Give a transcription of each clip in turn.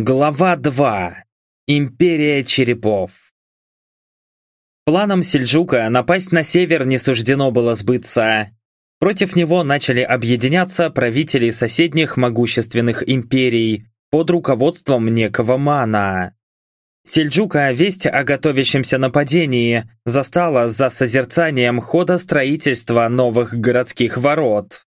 Глава 2. Империя черепов. Планам Сельджука напасть на север не суждено было сбыться. Против него начали объединяться правители соседних могущественных империй под руководством некого Мана. Сельджука весть о готовящемся нападении застала за созерцанием хода строительства новых городских ворот.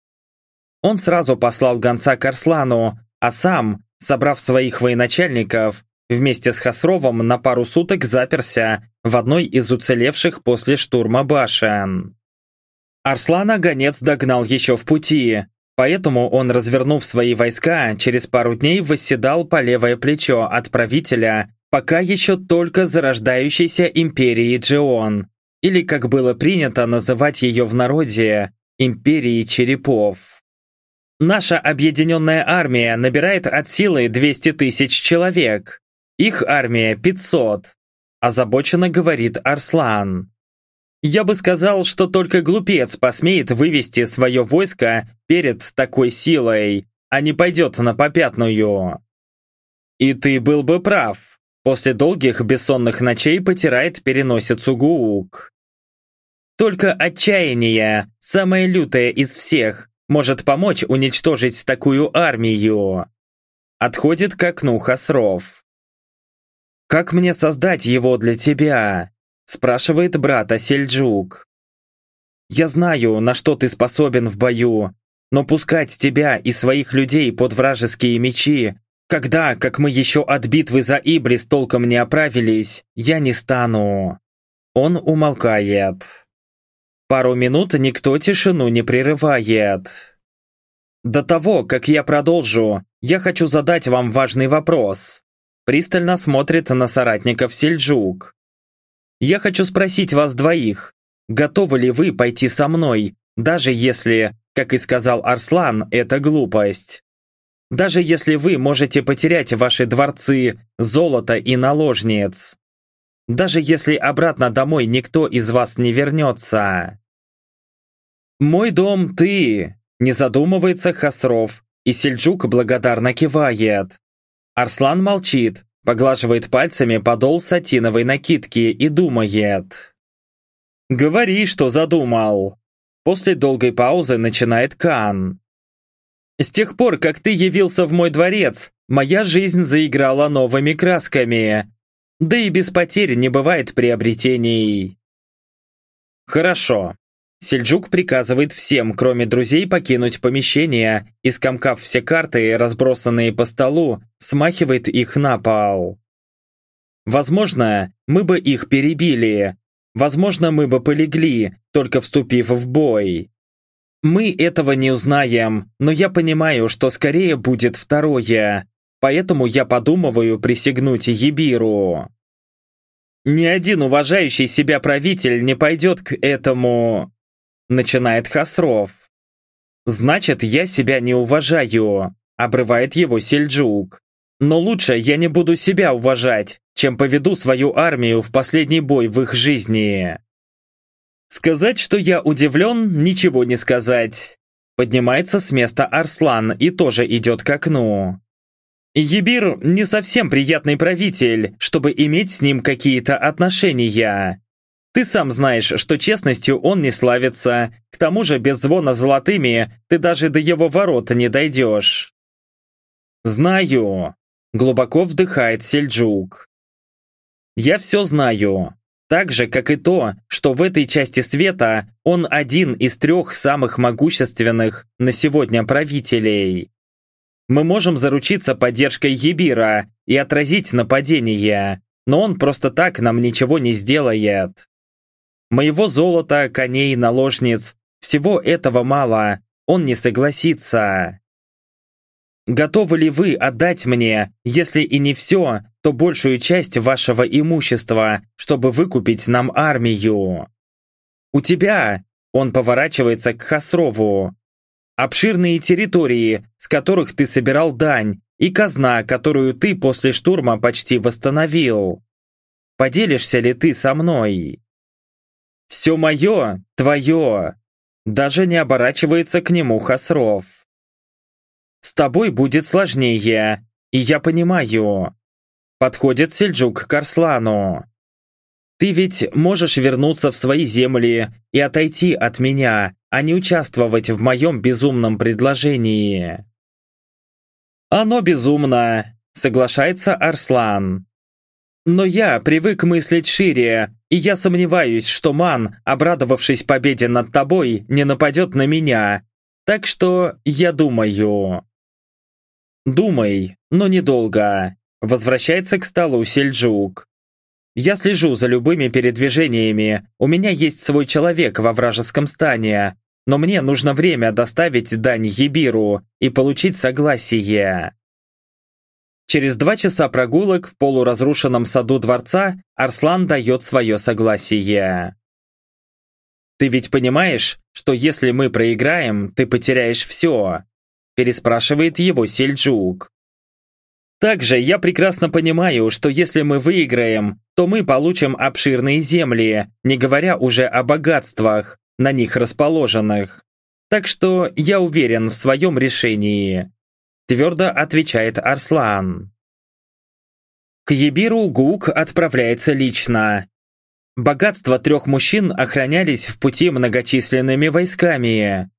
Он сразу послал гонца к Арслану, а сам, собрав своих военачальников, вместе с Хасровом на пару суток заперся в одной из уцелевших после штурма башен. Арслана гонец догнал еще в пути, поэтому он, развернув свои войска, через пару дней восседал по левое плечо от правителя пока еще только зарождающейся империи Джион, или, как было принято называть ее в народе, империи черепов. Наша объединенная армия набирает от силы 200 тысяч человек. Их армия 500. Озабоченно говорит Арслан. Я бы сказал, что только глупец посмеет вывести свое войско перед такой силой, а не пойдет на попятную. И ты был бы прав. После долгих бессонных ночей потирает переносицу Гуук. Только отчаяние, самое лютое из всех, может помочь уничтожить такую армию. Отходит к окну Хасров. «Как мне создать его для тебя?» спрашивает брата Сельджук. «Я знаю, на что ты способен в бою, но пускать тебя и своих людей под вражеские мечи, когда, как мы еще от битвы за Ибрис толком не оправились, я не стану». Он умолкает. Пару минут никто тишину не прерывает. До того, как я продолжу, я хочу задать вам важный вопрос. Пристально смотрит на соратников Сельджук. Я хочу спросить вас двоих, готовы ли вы пойти со мной, даже если, как и сказал Арслан, это глупость. Даже если вы можете потерять ваши дворцы, золото и наложниц. Даже если обратно домой никто из вас не вернется. «Мой дом ты!» Не задумывается Хасров, и Сельджук благодарно кивает. Арслан молчит, поглаживает пальцами подол сатиновой накидки и думает. «Говори, что задумал!» После долгой паузы начинает Кан. «С тех пор, как ты явился в мой дворец, моя жизнь заиграла новыми красками. Да и без потерь не бывает приобретений. Хорошо. Сельджук приказывает всем, кроме друзей, покинуть помещение и, скомкав все карты, разбросанные по столу, смахивает их на пол. Возможно, мы бы их перебили. Возможно, мы бы полегли, только вступив в бой. Мы этого не узнаем, но я понимаю, что скорее будет второе, Поэтому я подумываю присягнуть Ебиру. Ни один уважающий себя правитель не пойдет к этому... Начинает Хасров. Значит, я себя не уважаю, обрывает его Сельджук. Но лучше я не буду себя уважать, чем поведу свою армию в последний бой в их жизни. Сказать, что я удивлен, ничего не сказать. Поднимается с места Арслан и тоже идет к окну. Ебир не совсем приятный правитель, чтобы иметь с ним какие-то отношения. Ты сам знаешь, что честностью он не славится, к тому же без звона золотыми ты даже до его ворот не дойдешь. Знаю. Глубоко вдыхает Сельджук. Я все знаю. Так же, как и то, что в этой части света он один из трех самых могущественных на сегодня правителей. Мы можем заручиться поддержкой Ебира и отразить нападение, но он просто так нам ничего не сделает. Моего золота, коней, наложниц, всего этого мало, он не согласится. Готовы ли вы отдать мне, если и не все, то большую часть вашего имущества, чтобы выкупить нам армию? У тебя, он поворачивается к Хасрову, обширные территории, с которых ты собирал дань, и казна, которую ты после штурма почти восстановил. Поделишься ли ты со мной? Все мое, твое. Даже не оборачивается к нему Хасров. С тобой будет сложнее. и я понимаю. Подходит Сельджук к Арслану. Ты ведь можешь вернуться в свои земли и отойти от меня, а не участвовать в моем безумном предложении. Оно безумно, соглашается Арслан. Но я привык мыслить шире, и я сомневаюсь, что Ман, обрадовавшись победе над тобой, не нападет на меня. Так что я думаю. Думай, но недолго. Возвращается к столу Сельджук. Я слежу за любыми передвижениями, у меня есть свой человек во вражеском стане, но мне нужно время доставить дань Ебиру и получить согласие. Через два часа прогулок в полуразрушенном саду дворца Арслан дает свое согласие. «Ты ведь понимаешь, что если мы проиграем, ты потеряешь все?» переспрашивает его Сельджук. Также я прекрасно понимаю, что если мы выиграем, то мы получим обширные земли, не говоря уже о богатствах, на них расположенных. Так что я уверен в своем решении твердо отвечает Арслан. К Ебиру Гук отправляется лично. Богатства трех мужчин охранялись в пути многочисленными войсками.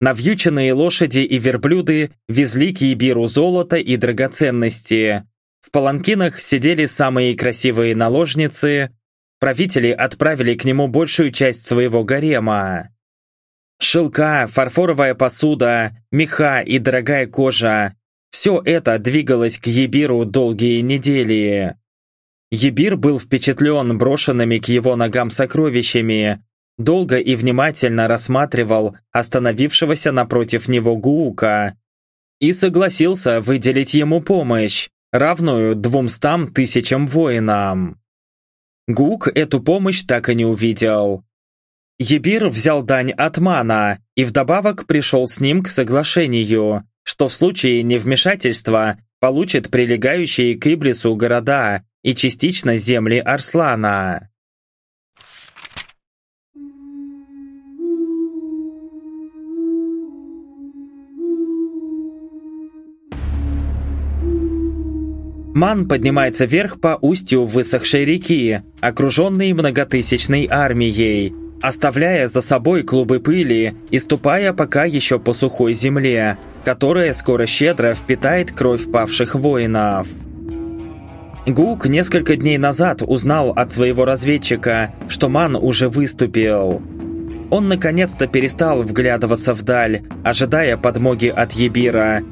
Навьюченные лошади и верблюды везли к Ебиру золото и драгоценности. В паланкинах сидели самые красивые наложницы. Правители отправили к нему большую часть своего гарема. Шелка, фарфоровая посуда, меха и дорогая кожа – все это двигалось к Ебиру долгие недели. Ебир был впечатлен брошенными к его ногам сокровищами, долго и внимательно рассматривал остановившегося напротив него Гуука и согласился выделить ему помощь, равную двумстам тысячам воинам. Гук эту помощь так и не увидел. Ебир взял дань от Мана и вдобавок пришел с ним к соглашению, что в случае невмешательства получит прилегающие к Иблису города и частично земли Арслана. Ман поднимается вверх по устью высохшей реки, окруженный многотысячной армией, оставляя за собой клубы пыли и ступая пока еще по сухой земле, которая скоро щедро впитает кровь павших воинов. Гук несколько дней назад узнал от своего разведчика, что Ман уже выступил. Он наконец-то перестал вглядываться вдаль, ожидая подмоги от Ебира,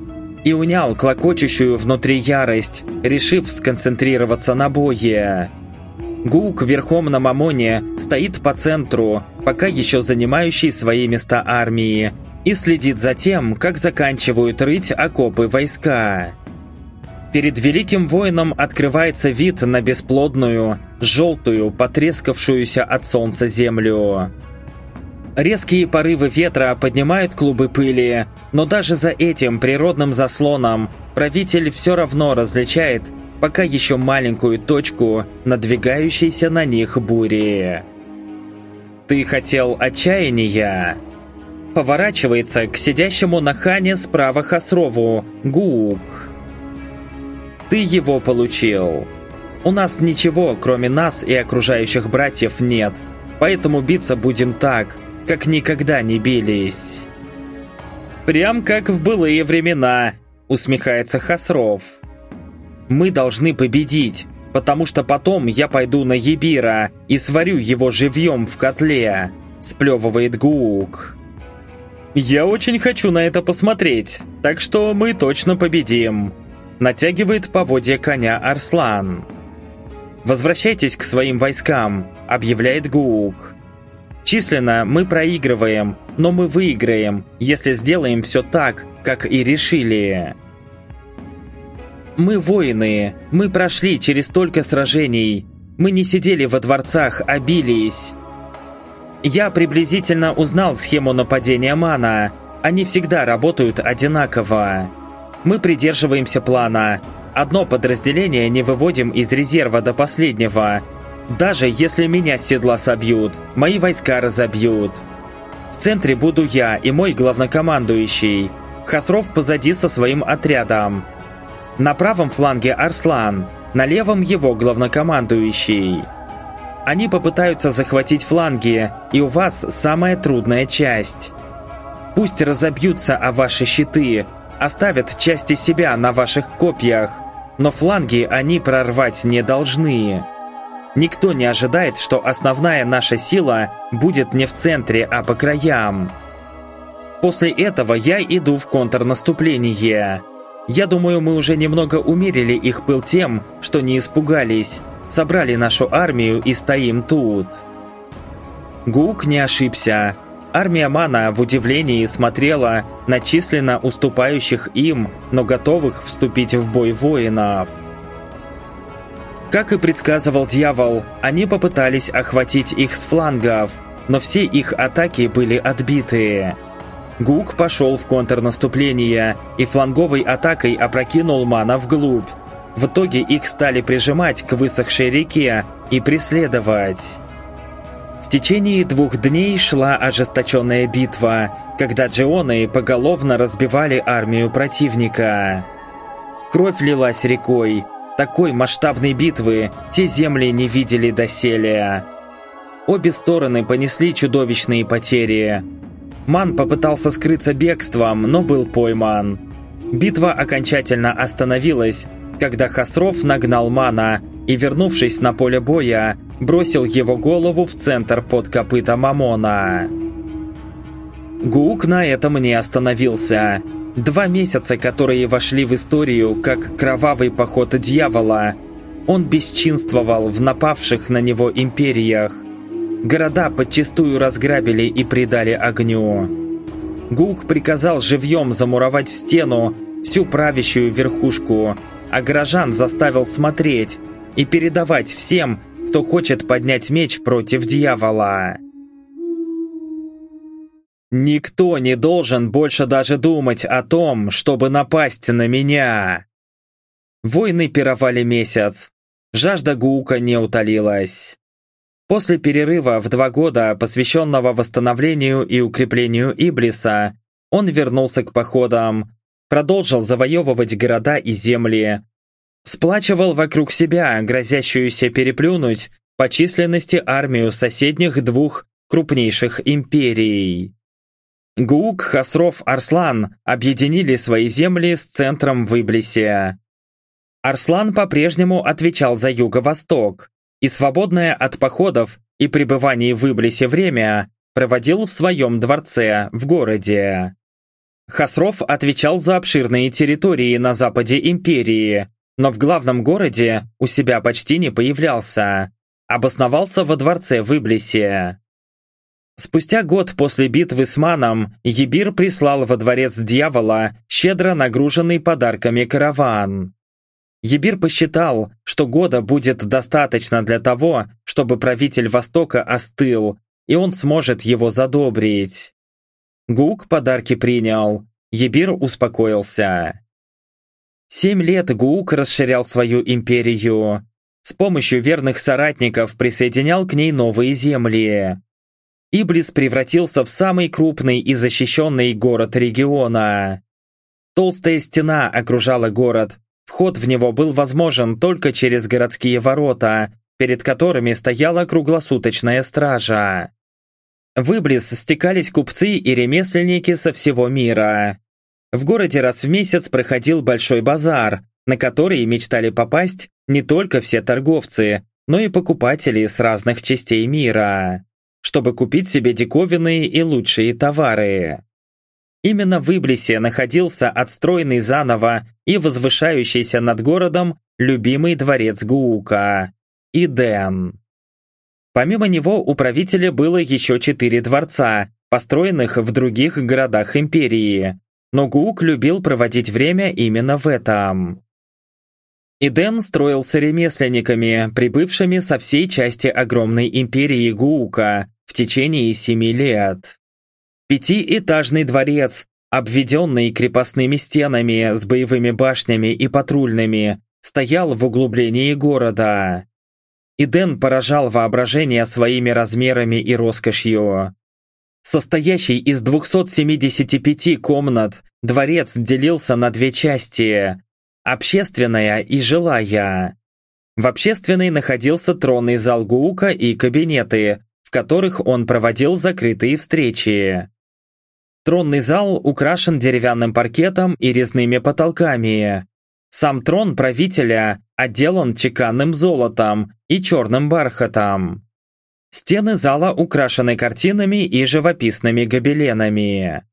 и унял клокочущую внутри ярость, решив сконцентрироваться на бое. Гук верхом на Мамоне стоит по центру, пока еще занимающий свои места армии, и следит за тем, как заканчивают рыть окопы войска. Перед великим воином открывается вид на бесплодную, желтую, потрескавшуюся от солнца землю. Резкие порывы ветра поднимают клубы пыли, но даже за этим природным заслоном правитель все равно различает пока еще маленькую точку надвигающейся на них бури. «Ты хотел отчаяния?» Поворачивается к сидящему на хане справа Хасрову, Гук. «Ты его получил. У нас ничего, кроме нас и окружающих братьев, нет, поэтому биться будем так, как никогда не бились». «Прям как в былые времена», усмехается Хасров. Мы должны победить, потому что потом я пойду на Ебира и сварю его живьем в котле», – сплевывает Гук. «Я очень хочу на это посмотреть, так что мы точно победим», – натягивает поводья коня Арслан. «Возвращайтесь к своим войскам», – объявляет Гук. «Численно мы проигрываем, но мы выиграем, если сделаем все так, как и решили». Мы воины, мы прошли через столько сражений. Мы не сидели во дворцах, а бились. Я приблизительно узнал схему нападения Мана. Они всегда работают одинаково. Мы придерживаемся плана. Одно подразделение не выводим из резерва до последнего. Даже если меня с седла собьют, мои войска разобьют. В центре буду я и мой главнокомандующий. Хасров позади со своим отрядом. На правом фланге Арслан, на левом его главнокомандующий. Они попытаются захватить фланги, и у вас самая трудная часть. Пусть разобьются о ваши щиты, оставят части себя на ваших копьях, но фланги они прорвать не должны. Никто не ожидает, что основная наша сила будет не в центре, а по краям. После этого я иду в контрнаступление. Я думаю, мы уже немного умерили их пыл тем, что не испугались, собрали нашу армию и стоим тут. Гук не ошибся. Армия Мана в удивлении смотрела на численно уступающих им, но готовых вступить в бой воинов. Как и предсказывал дьявол, они попытались охватить их с флангов, но все их атаки были отбиты. Гук пошел в контрнаступление и фланговой атакой опрокинул Мана вглубь. В итоге их стали прижимать к высохшей реке и преследовать. В течение двух дней шла ожесточенная битва, когда джионы поголовно разбивали армию противника. Кровь лилась рекой. Такой масштабной битвы те земли не видели доселе. Обе стороны понесли чудовищные потери. Ман попытался скрыться бегством, но был пойман. Битва окончательно остановилась, когда Хасров нагнал Мана и, вернувшись на поле боя, бросил его голову в центр под копыта Мамона. Гук на этом не остановился. Два месяца, которые вошли в историю как кровавый поход дьявола, он бесчинствовал в напавших на него империях. Города подчистую разграбили и предали огню. Гук приказал живьем замуровать в стену всю правящую верхушку, а горожан заставил смотреть и передавать всем, кто хочет поднять меч против дьявола. Никто не должен больше даже думать о том, чтобы напасть на меня. Войны пировали месяц. Жажда Гука не утолилась. После перерыва в два года, посвященного восстановлению и укреплению Иблиса, он вернулся к походам, продолжил завоевывать города и земли, сплачивал вокруг себя грозящуюся переплюнуть по численности армию соседних двух крупнейших империй. Гук, Хасров, Арслан объединили свои земли с центром в Иблисе. Арслан по-прежнему отвечал за юго-восток, и свободное от походов и пребываний в Иблисе время проводил в своем дворце в городе. Хасров отвечал за обширные территории на западе империи, но в главном городе у себя почти не появлялся. Обосновался во дворце в Иблисе. Спустя год после битвы с Маном Ебир прислал во дворец дьявола щедро нагруженный подарками караван. Ебир посчитал, что года будет достаточно для того, чтобы правитель Востока остыл, и он сможет его задобрить. Гук подарки принял, Ебир успокоился. Семь лет Гук расширял свою империю. С помощью верных соратников присоединял к ней новые земли. Иблис превратился в самый крупный и защищенный город региона. Толстая стена окружала город, Вход в него был возможен только через городские ворота, перед которыми стояла круглосуточная стража. В Иблис стекались купцы и ремесленники со всего мира. В городе раз в месяц проходил большой базар, на который мечтали попасть не только все торговцы, но и покупатели с разных частей мира, чтобы купить себе диковинные и лучшие товары. Именно в Иблисе находился отстроенный заново и возвышающийся над городом любимый дворец Гуука – Иден. Помимо него у правителя было еще четыре дворца, построенных в других городах империи, но Гуук любил проводить время именно в этом. Иден строился ремесленниками, прибывшими со всей части огромной империи Гуука в течение семи лет. Пятиэтажный дворец, обведенный крепостными стенами с боевыми башнями и патрульными, стоял в углублении города. Иден поражал воображение своими размерами и роскошью. Состоящий из 275 комнат, дворец делился на две части. общественная и жилая. В общественной находился тронный зал Гуука и кабинеты, которых он проводил закрытые встречи. Тронный зал украшен деревянным паркетом и резными потолками. Сам трон правителя отделан чеканным золотом и черным бархатом. Стены зала украшены картинами и живописными гобеленами.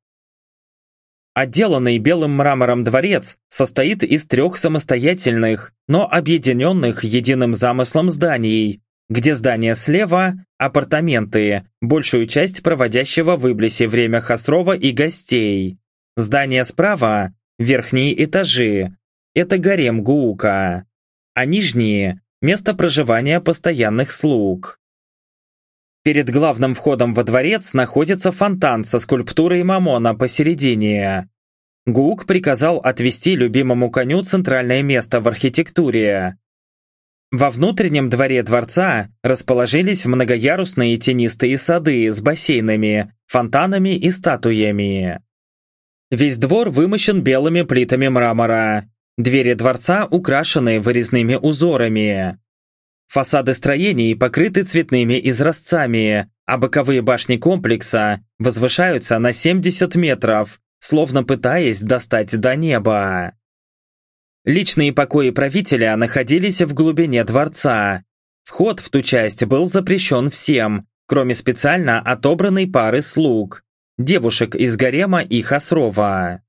Отделанный белым мрамором дворец состоит из трех самостоятельных, но объединенных единым замыслом зданий, где здание слева – апартаменты, большую часть проводящего в Иблисе время Хасрова и гостей. Здание справа – верхние этажи, это гарем Гуука, а нижние – место проживания постоянных слуг. Перед главным входом во дворец находится фонтан со скульптурой Мамона посередине. Гук приказал отвести любимому коню центральное место в архитектуре. Во внутреннем дворе дворца расположились многоярусные тенистые сады с бассейнами, фонтанами и статуями. Весь двор вымощен белыми плитами мрамора. Двери дворца украшены вырезными узорами. Фасады строений покрыты цветными изразцами, а боковые башни комплекса возвышаются на 70 метров, словно пытаясь достать до неба. Личные покои правителя находились в глубине дворца. Вход в ту часть был запрещен всем, кроме специально отобранной пары слуг, девушек из гарема и Хасрова.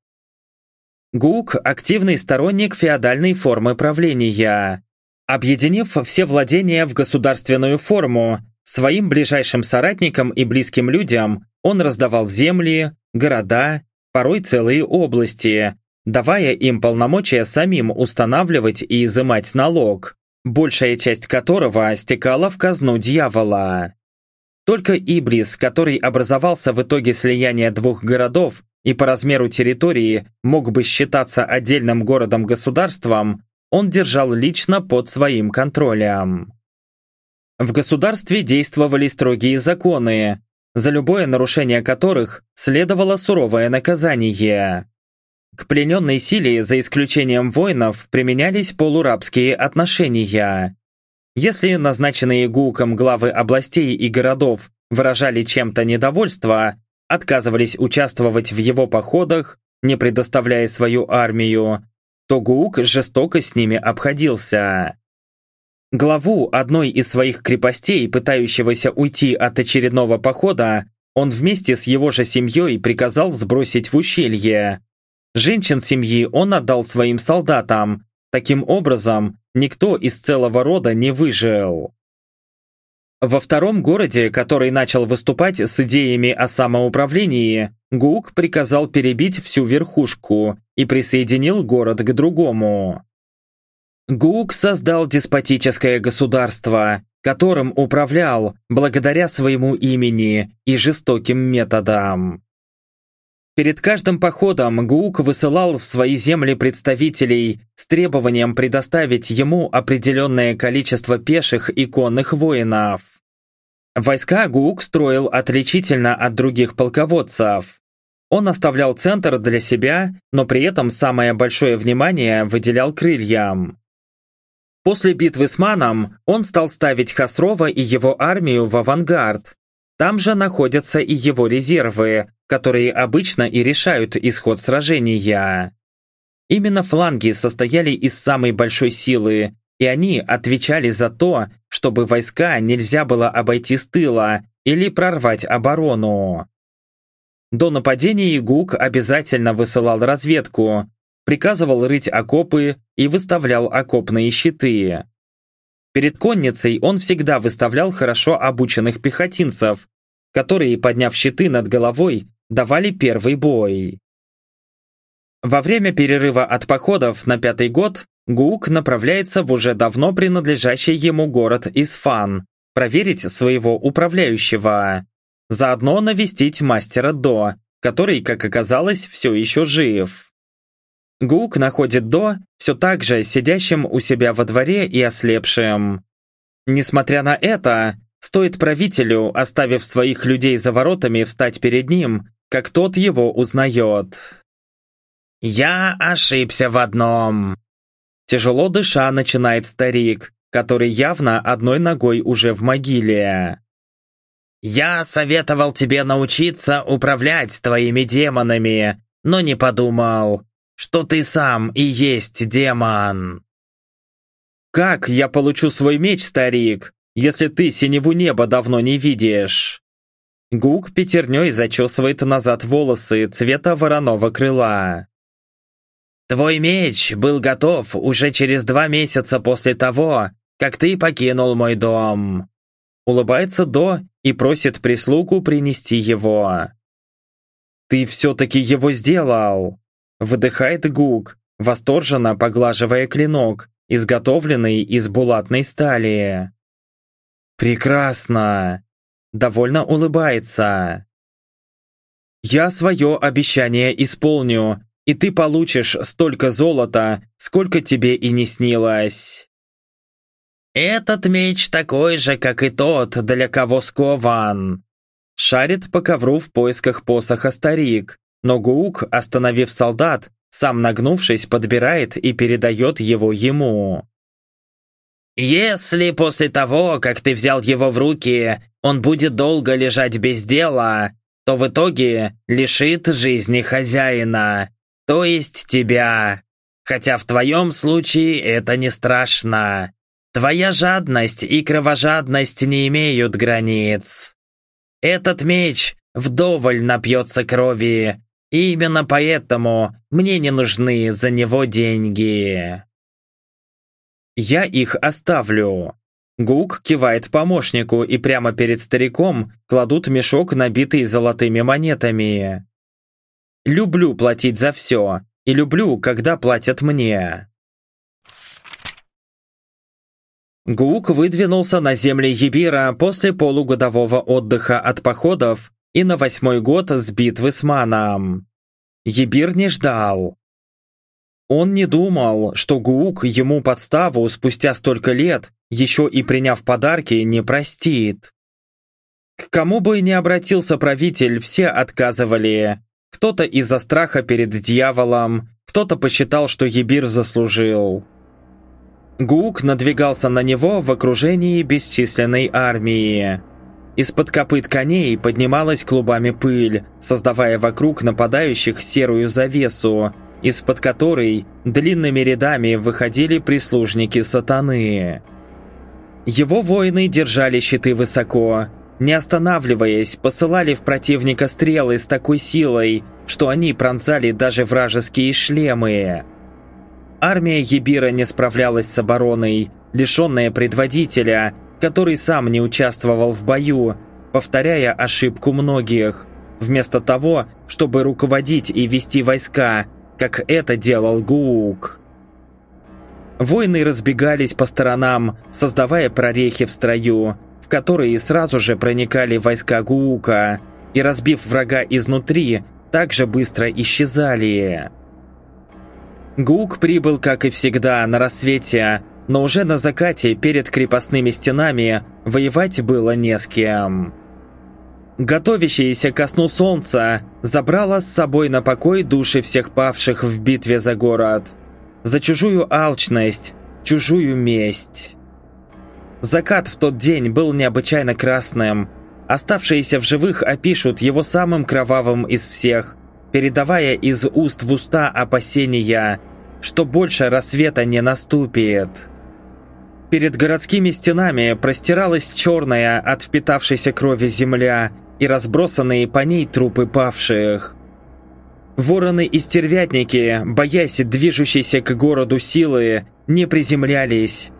Гук – активный сторонник феодальной формы правления. Объединив все владения в государственную форму, своим ближайшим соратникам и близким людям он раздавал земли, города, порой целые области, давая им полномочия самим устанавливать и изымать налог, большая часть которого стекала в казну дьявола. Только Ибрис, который образовался в итоге слияния двух городов и по размеру территории мог бы считаться отдельным городом-государством, он держал лично под своим контролем. В государстве действовали строгие законы, за любое нарушение которых следовало суровое наказание. К плененной силе, за исключением воинов, применялись полурабские отношения. Если назначенные ГУКом главы областей и городов выражали чем-то недовольство, отказывались участвовать в его походах, не предоставляя свою армию, то Гуук жестоко с ними обходился. Главу одной из своих крепостей, пытающегося уйти от очередного похода, он вместе с его же семьей приказал сбросить в ущелье. Женщин семьи он отдал своим солдатам. Таким образом, никто из целого рода не выжил. Во втором городе, который начал выступать с идеями о самоуправлении, Гук приказал перебить всю верхушку и присоединил город к другому. Гук создал деспотическое государство, которым управлял благодаря своему имени и жестоким методам. Перед каждым походом Гук высылал в свои земли представителей с требованием предоставить ему определенное количество пеших и конных воинов. Войска Гук строил отличительно от других полководцев. Он оставлял центр для себя, но при этом самое большое внимание выделял крыльям. После битвы с Маном он стал ставить Хасрова и его армию в авангард. Там же находятся и его резервы, которые обычно и решают исход сражения. Именно фланги состояли из самой большой силы, и они отвечали за то, чтобы войска нельзя было обойти с тыла или прорвать оборону. До нападения Гук обязательно высылал разведку, приказывал рыть окопы и выставлял окопные щиты. Перед конницей он всегда выставлял хорошо обученных пехотинцев, которые, подняв щиты над головой, давали первый бой. Во время перерыва от походов на пятый год Гук направляется в уже давно принадлежащий ему город Исфан, проверить своего управляющего. Заодно навестить мастера До, который, как оказалось, все еще жив. Гук находит До все так же сидящим у себя во дворе и ослепшим. Несмотря на это, стоит правителю, оставив своих людей за воротами, встать перед ним, как тот его узнает. «Я ошибся в одном», Тяжело дыша начинает старик, который явно одной ногой уже в могиле. «Я советовал тебе научиться управлять твоими демонами, но не подумал, что ты сам и есть демон». «Как я получу свой меч, старик, если ты синеву неба давно не видишь?» Гук пятерней зачесывает назад волосы цвета вороного крыла. «Твой меч был готов уже через два месяца после того, как ты покинул мой дом». Улыбается До и просит прислугу принести его. «Ты все-таки его сделал!» Выдыхает Гук, восторженно поглаживая клинок, изготовленный из булатной стали. «Прекрасно!» Довольно улыбается. «Я свое обещание исполню, и ты получишь столько золота, сколько тебе и не снилось». «Этот меч такой же, как и тот, для кого скован!» Шарит по ковру в поисках посоха старик, но Гуук, остановив солдат, сам нагнувшись, подбирает и передает его ему. «Если после того, как ты взял его в руки, он будет долго лежать без дела, то в итоге лишит жизни хозяина, то есть тебя. Хотя в твоем случае это не страшно. Твоя жадность и кровожадность не имеют границ. Этот меч вдоволь напьется крови, и именно поэтому мне не нужны за него деньги. Я их оставлю. Гук кивает помощнику, и прямо перед стариком кладут мешок, набитый золотыми монетами. Люблю платить за все, и люблю, когда платят мне. Гук выдвинулся на земли Ебира после полугодового отдыха от походов и на восьмой год с битвы с Маном. Ебир не ждал. Он не думал, что Гук ему подставу спустя столько лет, еще и приняв подарки, не простит. К кому бы ни обратился правитель, все отказывали. Кто-то из-за страха перед дьяволом, кто-то посчитал, что Ебир заслужил. Гук надвигался на него в окружении бесчисленной армии. Из-под копыт коней поднималась клубами пыль, создавая вокруг нападающих серую завесу, из-под которой длинными рядами выходили прислужники сатаны. Его воины держали щиты высоко, не останавливаясь, посылали в противника стрелы с такой силой, что они пронзали даже вражеские шлемы. Армия Ебира не справлялась с обороной, лишенная предводителя, который сам не участвовал в бою, повторяя ошибку многих, вместо того, чтобы руководить и вести войска, как это делал Гуук. Воины разбегались по сторонам, создавая прорехи в строю, в которые сразу же проникали войска Гуука, и, разбив врага изнутри, также быстро исчезали. Гук прибыл, как и всегда, на рассвете, но уже на закате перед крепостными стенами воевать было не с кем. Готовящееся ко сну солнца забрало с собой на покой души всех павших в битве за город. За чужую алчность, чужую месть. Закат в тот день был необычайно красным. Оставшиеся в живых опишут его самым кровавым из всех, передавая из уст в уста опасения, что больше рассвета не наступит. Перед городскими стенами простиралась черная от впитавшейся крови земля и разбросанные по ней трупы павших. Вороны и стервятники, боясь движущейся к городу силы, не приземлялись.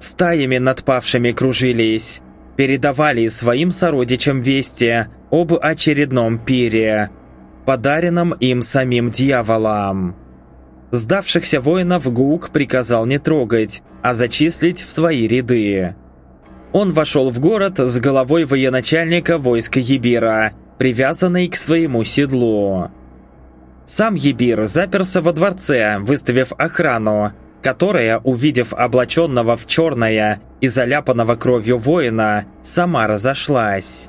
Стаями над павшими кружились, передавали своим сородичам вести об очередном пире – подаренном им самим дьяволом. Сдавшихся воинов Гук приказал не трогать, а зачислить в свои ряды. Он вошел в город с головой военачальника войска Ебира, привязанной к своему седлу. Сам Ебир заперся во дворце, выставив охрану, которая, увидев облаченного в черное и заляпанного кровью воина, сама разошлась.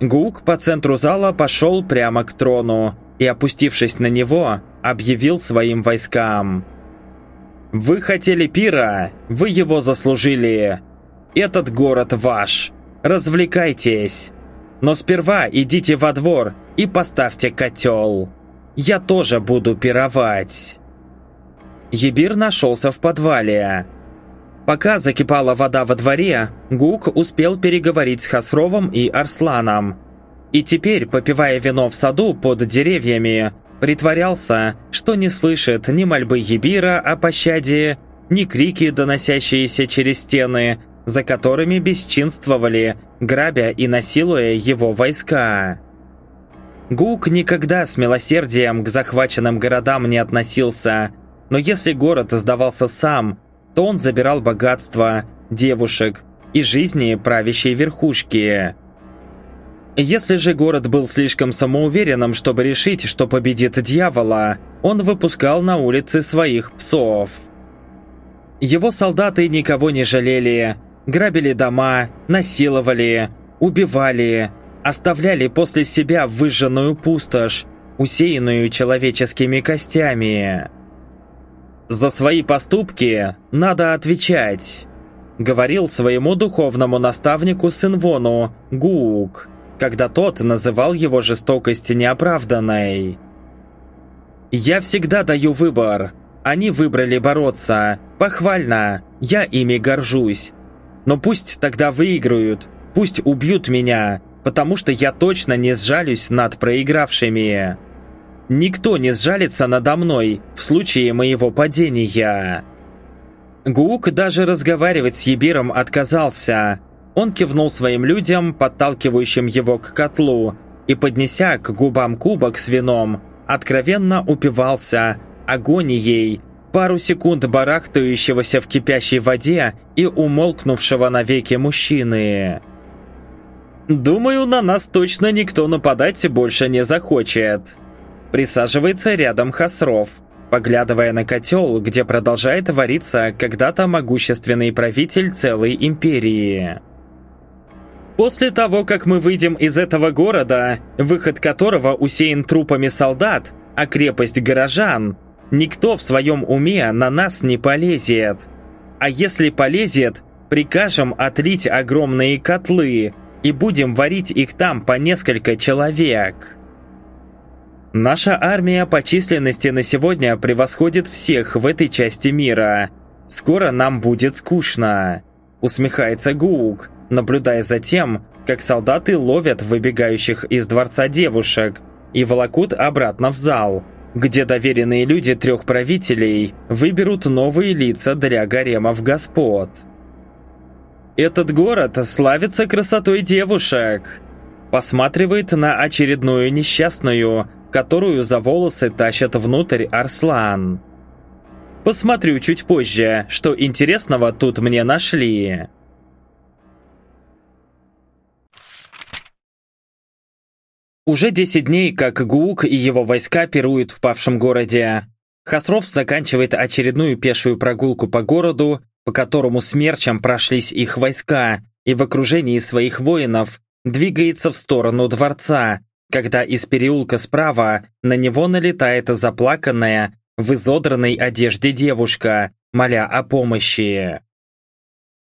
Гук по центру зала пошел прямо к трону и, опустившись на него, объявил своим войскам. Вы хотели пира, вы его заслужили. Этот город ваш. Развлекайтесь. Но сперва идите во двор и поставьте котел. Я тоже буду пировать. Ебир нашелся в подвале. Пока закипала вода во дворе, Гук успел переговорить с Хасровым и Арсланом. И теперь, попивая вино в саду под деревьями, Притворялся, что не слышит ни мольбы Ебира о пощаде, ни крики, доносящиеся через стены, за которыми бесчинствовали, грабя и насилуя его войска. Гук никогда с милосердием к захваченным городам не относился, но если город сдавался сам, то он забирал богатство, девушек и жизни правящей верхушки. Если же город был слишком самоуверенным, чтобы решить, что победит дьявола, он выпускал на улицы своих псов. Его солдаты никого не жалели, грабили дома, насиловали, убивали, оставляли после себя выжженную пустошь, усеянную человеческими костями. «За свои поступки надо отвечать», — говорил своему духовному наставнику Синвону Гук когда тот называл его жестокость неоправданной. «Я всегда даю выбор. Они выбрали бороться. Похвально. Я ими горжусь. Но пусть тогда выиграют. Пусть убьют меня, потому что я точно не сжалюсь над проигравшими. Никто не сжалится надо мной в случае моего падения». Гук даже разговаривать с Ебиром отказался, он кивнул своим людям, подталкивающим его к котлу, и, поднеся к губам кубок с вином, откровенно упивался агонией, пару секунд барахтающегося в кипящей воде и умолкнувшего навеки мужчины. «Думаю, на нас точно никто нападать больше не захочет», присаживается рядом Хасров, поглядывая на котел, где продолжает вариться когда-то могущественный правитель целой империи. После того, как мы выйдем из этого города, выход которого усеян трупами солдат, а крепость горожан, никто в своем уме на нас не полезет. А если полезет, прикажем отлить огромные котлы и будем варить их там по несколько человек. Наша армия по численности на сегодня превосходит всех в этой части мира. Скоро нам будет скучно. Усмехается Гук, наблюдая за тем, как солдаты ловят выбегающих из дворца девушек и волокут обратно в зал, где доверенные люди трех правителей выберут новые лица для гаремов господ. Этот город славится красотой девушек. Посматривает на очередную несчастную, которую за волосы тащат внутрь Арслан. Посмотрю чуть позже, что интересного тут мне нашли. Уже 10 дней, как Гуук и его войска пируют в павшем городе. Хасров заканчивает очередную пешую прогулку по городу, по которому смерчем прошлись их войска, и в окружении своих воинов двигается в сторону дворца, когда из переулка справа на него налетает заплаканная, в изодранной одежде девушка, моля о помощи.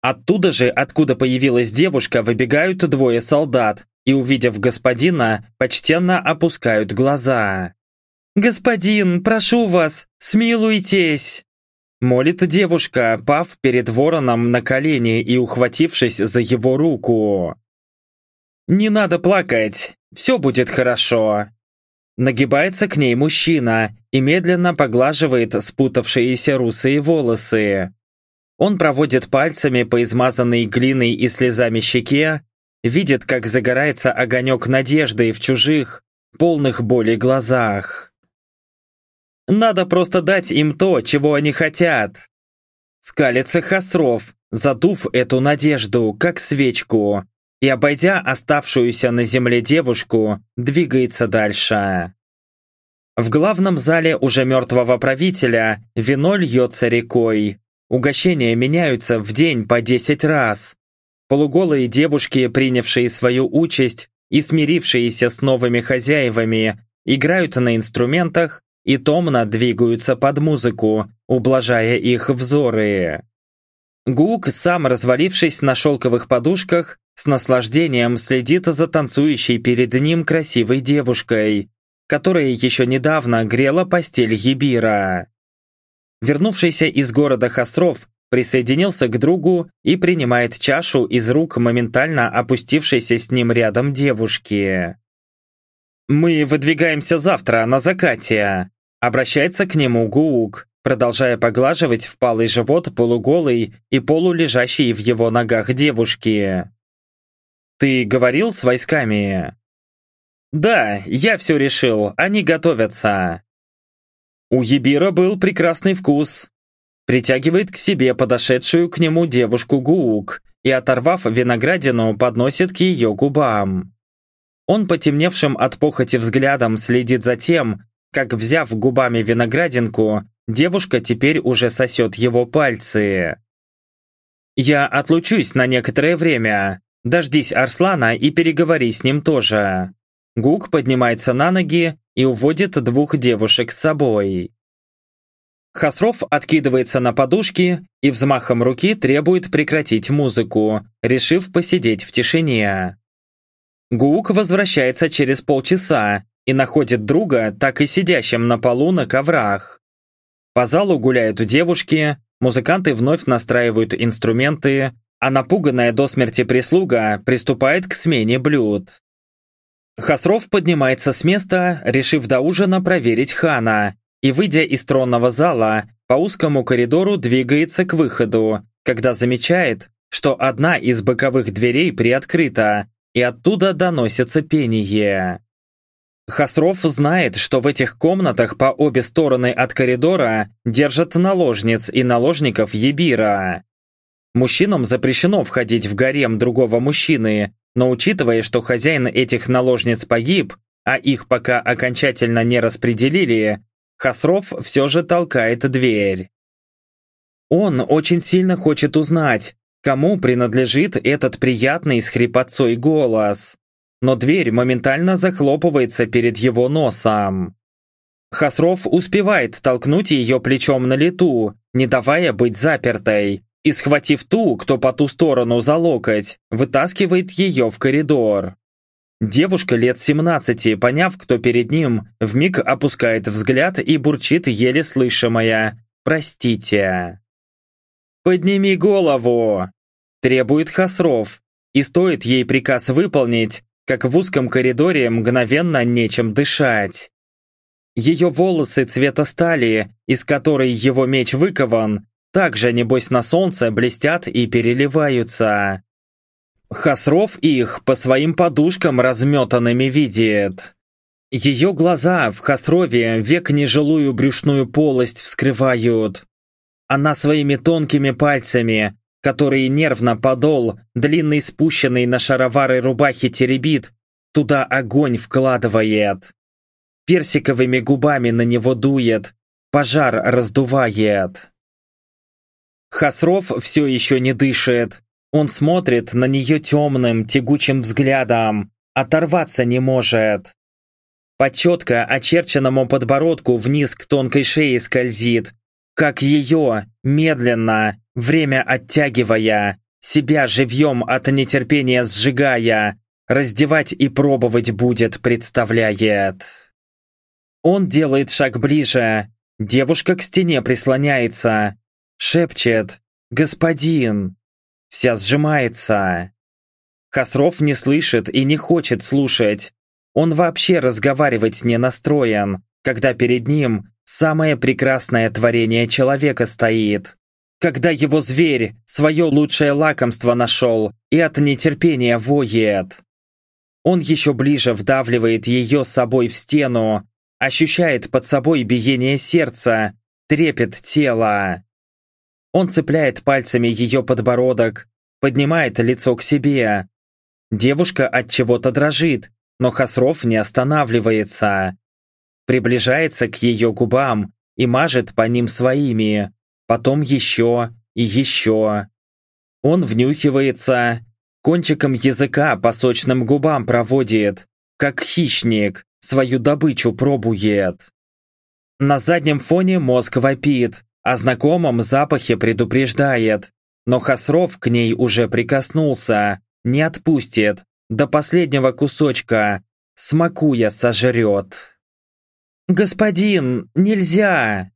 Оттуда же, откуда появилась девушка, выбегают двое солдат, и, увидев господина, почтенно опускают глаза. «Господин, прошу вас, смилуйтесь!» Молит девушка, пав перед вороном на колени и ухватившись за его руку. «Не надо плакать, все будет хорошо!» Нагибается к ней мужчина и медленно поглаживает спутавшиеся русые волосы. Он проводит пальцами по измазанной глиной и слезами щеке, видит, как загорается огонек надежды в чужих, полных боли глазах. Надо просто дать им то, чего они хотят. Скалится Хасров, задув эту надежду, как свечку, и, обойдя оставшуюся на земле девушку, двигается дальше. В главном зале уже мертвого правителя вино льется рекой. Угощения меняются в день по десять раз, Полуголые девушки, принявшие свою участь и смирившиеся с новыми хозяевами, играют на инструментах и томно двигаются под музыку, ублажая их взоры. Гук, сам развалившись на шелковых подушках, с наслаждением следит за танцующей перед ним красивой девушкой, которая еще недавно грела постель Ебира. Вернувшийся из города Хасров присоединился к другу и принимает чашу из рук моментально опустившейся с ним рядом девушки. «Мы выдвигаемся завтра, на закате», — обращается к нему Гуук, продолжая поглаживать впалый живот полуголый и полулежащий в его ногах девушки. «Ты говорил с войсками?» «Да, я все решил, они готовятся». У Ебира был прекрасный вкус. Притягивает к себе подошедшую к нему девушку Гуук и, оторвав виноградину, подносит к ее губам. Он потемневшим от похоти взглядом следит за тем, как, взяв губами виноградинку, девушка теперь уже сосет его пальцы. «Я отлучусь на некоторое время. Дождись Арслана и переговори с ним тоже». Гук поднимается на ноги и уводит двух девушек с собой. Хасров откидывается на подушки и взмахом руки требует прекратить музыку, решив посидеть в тишине. Гук возвращается через полчаса и находит друга так и сидящим на полу на коврах. По залу гуляют девушки, музыканты вновь настраивают инструменты, а напуганная до смерти прислуга приступает к смене блюд. Хасров поднимается с места, решив до ужина проверить хана, и, выйдя из тронного зала, по узкому коридору двигается к выходу, когда замечает, что одна из боковых дверей приоткрыта, и оттуда доносится пение. Хасров знает, что в этих комнатах по обе стороны от коридора держат наложниц и наложников Ебира. Мужчинам запрещено входить в гарем другого мужчины, но учитывая, что хозяин этих наложниц погиб, а их пока окончательно не распределили, Хасров все же толкает дверь. Он очень сильно хочет узнать, кому принадлежит этот приятный с хрипотцой голос. Но дверь моментально захлопывается перед его носом. Хасров успевает толкнуть ее плечом на лету, не давая быть запертой, и, схватив ту, кто по ту сторону за локоть, вытаскивает ее в коридор. Девушка лет 17, поняв, кто перед ним, вмиг опускает взгляд и бурчит еле слышимое «Простите». «Подними голову!» – требует Хасров, и стоит ей приказ выполнить, как в узком коридоре мгновенно нечем дышать. Ее волосы цвета стали, из которой его меч выкован, также, небось, на солнце блестят и переливаются. Хасров их по своим подушкам разметанными видит. Ее глаза в Хасрове век нежилую брюшную полость вскрывают. Она своими тонкими пальцами, которые нервно подол, длинный спущенный на шаровары рубахи теребит, туда огонь вкладывает. Персиковыми губами на него дует, пожар раздувает. Хасров все еще не дышит. Он смотрит на нее темным, тягучим взглядом, оторваться не может. По четко очерченному подбородку вниз к тонкой шее скользит, как ее, медленно, время оттягивая, себя живьем от нетерпения сжигая, раздевать и пробовать будет, представляет. Он делает шаг ближе, девушка к стене прислоняется, шепчет «Господин!» Вся сжимается. Хасров не слышит и не хочет слушать. Он вообще разговаривать не настроен, когда перед ним самое прекрасное творение человека стоит. Когда его зверь свое лучшее лакомство нашел и от нетерпения воет. Он еще ближе вдавливает ее с собой в стену, ощущает под собой биение сердца, трепет тела. Он цепляет пальцами ее подбородок, поднимает лицо к себе. Девушка от чего-то дрожит, но Хасров не останавливается. Приближается к ее губам и мажет по ним своими, потом еще и еще. Он внюхивается, кончиком языка по сочным губам проводит, как хищник, свою добычу пробует. На заднем фоне мозг вопит, о знакомом запахе предупреждает. Но Хасров к ней уже прикоснулся, не отпустит, до последнего кусочка, смакуя сожрет. «Господин, нельзя!»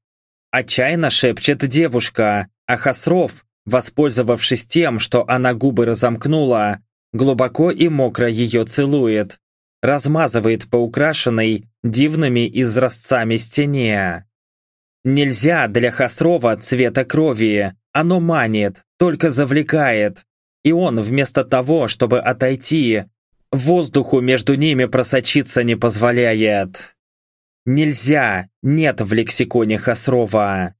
Отчаянно шепчет девушка, а Хасров, воспользовавшись тем, что она губы разомкнула, глубоко и мокро ее целует, размазывает по украшенной дивными изразцами стене. Нельзя для Хасрова цвета крови, оно манит, только завлекает. И он вместо того, чтобы отойти, воздуху между ними просочиться не позволяет. Нельзя, нет в лексиконе Хасрова.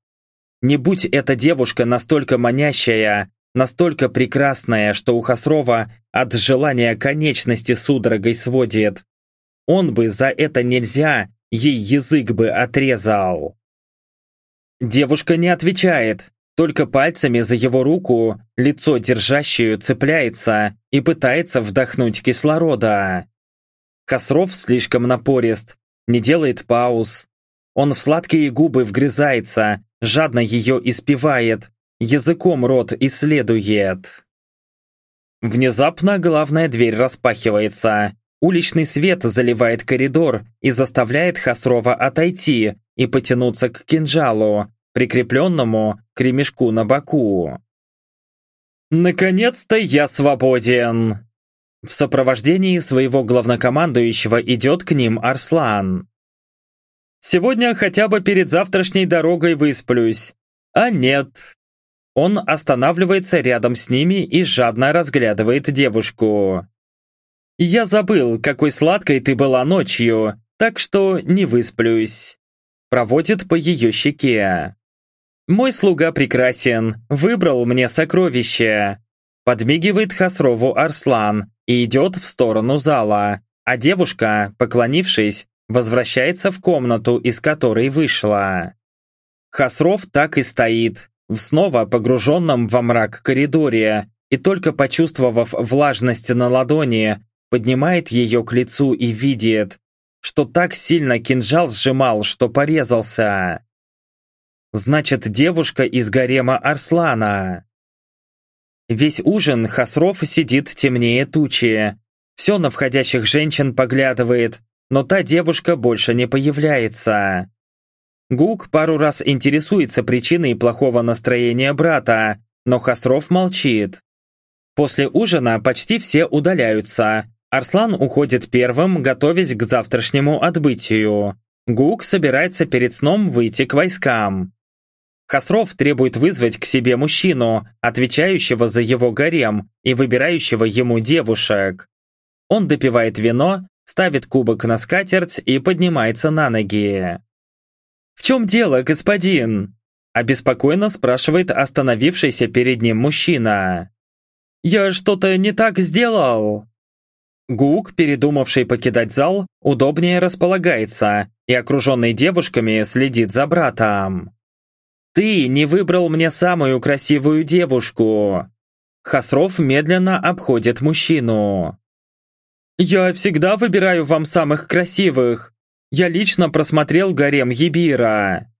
Не будь эта девушка настолько манящая, настолько прекрасная, что у Хасрова от желания конечности судорогой сводит. Он бы за это нельзя, ей язык бы отрезал. Девушка не отвечает, только пальцами за его руку, лицо держащую, цепляется и пытается вдохнуть кислорода. Хасров слишком напорист, не делает пауз. Он в сладкие губы вгрызается, жадно ее испевает, языком рот исследует. Внезапно главная дверь распахивается. Уличный свет заливает коридор и заставляет Хасрова отойти и потянуться к кинжалу, прикрепленному к ремешку на боку. «Наконец-то я свободен!» В сопровождении своего главнокомандующего идет к ним Арслан. «Сегодня хотя бы перед завтрашней дорогой высплюсь. А нет». Он останавливается рядом с ними и жадно разглядывает девушку. «Я забыл, какой сладкой ты была ночью, так что не высплюсь». Проводит по ее щеке. «Мой слуга прекрасен, выбрал мне сокровище». Подмигивает Хасрову Арслан и идет в сторону зала, а девушка, поклонившись, возвращается в комнату, из которой вышла. Хасров так и стоит, в снова погруженном во мрак коридоре, и только почувствовав влажность на ладони, поднимает ее к лицу и видит, что так сильно кинжал сжимал, что порезался. Значит, девушка из гарема Арслана. Весь ужин Хасров сидит темнее тучи. Все на входящих женщин поглядывает, но та девушка больше не появляется. Гук пару раз интересуется причиной плохого настроения брата, но Хасров молчит. После ужина почти все удаляются, Арслан уходит первым, готовясь к завтрашнему отбытию. Гук собирается перед сном выйти к войскам. Хасров требует вызвать к себе мужчину, отвечающего за его гарем и выбирающего ему девушек. Он допивает вино, ставит кубок на скатерть и поднимается на ноги. «В чем дело, господин?» обеспокоенно спрашивает остановившийся перед ним мужчина. «Я что-то не так сделал?» Гук, передумавший покидать зал, удобнее располагается и, окруженный девушками, следит за братом. «Ты не выбрал мне самую красивую девушку!» Хасров медленно обходит мужчину. «Я всегда выбираю вам самых красивых. Я лично просмотрел гарем Ебира».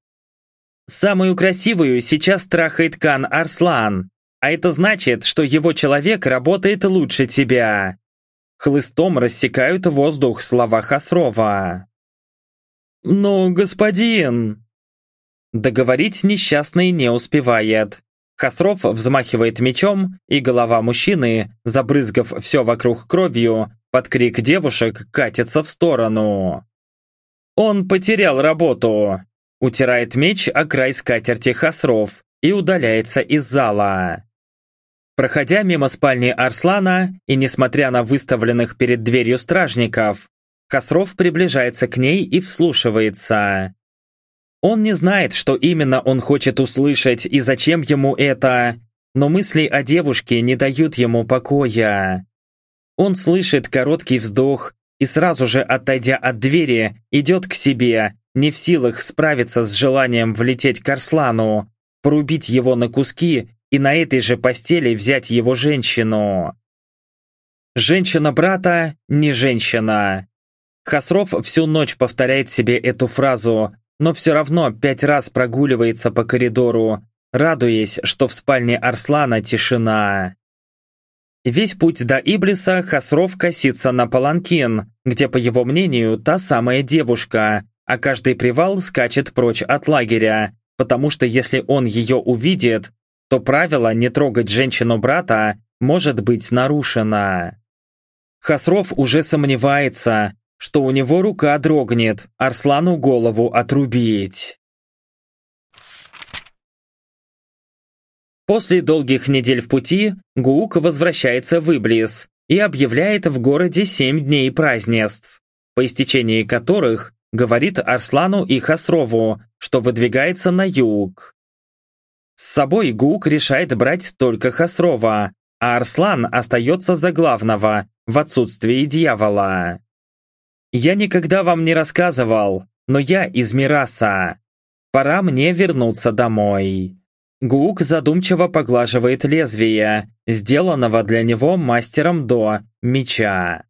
«Самую красивую сейчас трахает Кан Арслан, а это значит, что его человек работает лучше тебя хлыстом рассекают воздух слова Хасрова. «Ну, господин...» Договорить несчастный не успевает. Хасров взмахивает мечом, и голова мужчины, забрызгав все вокруг кровью, под крик девушек катится в сторону. «Он потерял работу!» Утирает меч о край скатерти Хасров и удаляется из зала. Проходя мимо спальни Арслана и несмотря на выставленных перед дверью стражников, Хасров приближается к ней и вслушивается. Он не знает, что именно он хочет услышать и зачем ему это, но мысли о девушке не дают ему покоя. Он слышит короткий вздох и сразу же, отойдя от двери, идет к себе, не в силах справиться с желанием влететь к Арслану, порубить его на куски и на этой же постели взять его женщину. Женщина брата не женщина. Хасров всю ночь повторяет себе эту фразу, но все равно пять раз прогуливается по коридору, радуясь, что в спальне Арслана тишина. Весь путь до Иблиса Хасров косится на Паланкин, где, по его мнению, та самая девушка, а каждый привал скачет прочь от лагеря, потому что если он ее увидит, то правило не трогать женщину брата может быть нарушено. Хасров уже сомневается, что у него рука дрогнет, Арслану голову отрубить. После долгих недель в пути Гуук возвращается в Иблис и объявляет в городе семь дней празднеств, по истечении которых говорит Арслану и Хасрову, что выдвигается на юг. С собой Гук решает брать только Хасрова, а Арслан остается за главного, в отсутствии дьявола. «Я никогда вам не рассказывал, но я из Мираса. Пора мне вернуться домой». Гук задумчиво поглаживает лезвие, сделанного для него мастером до меча.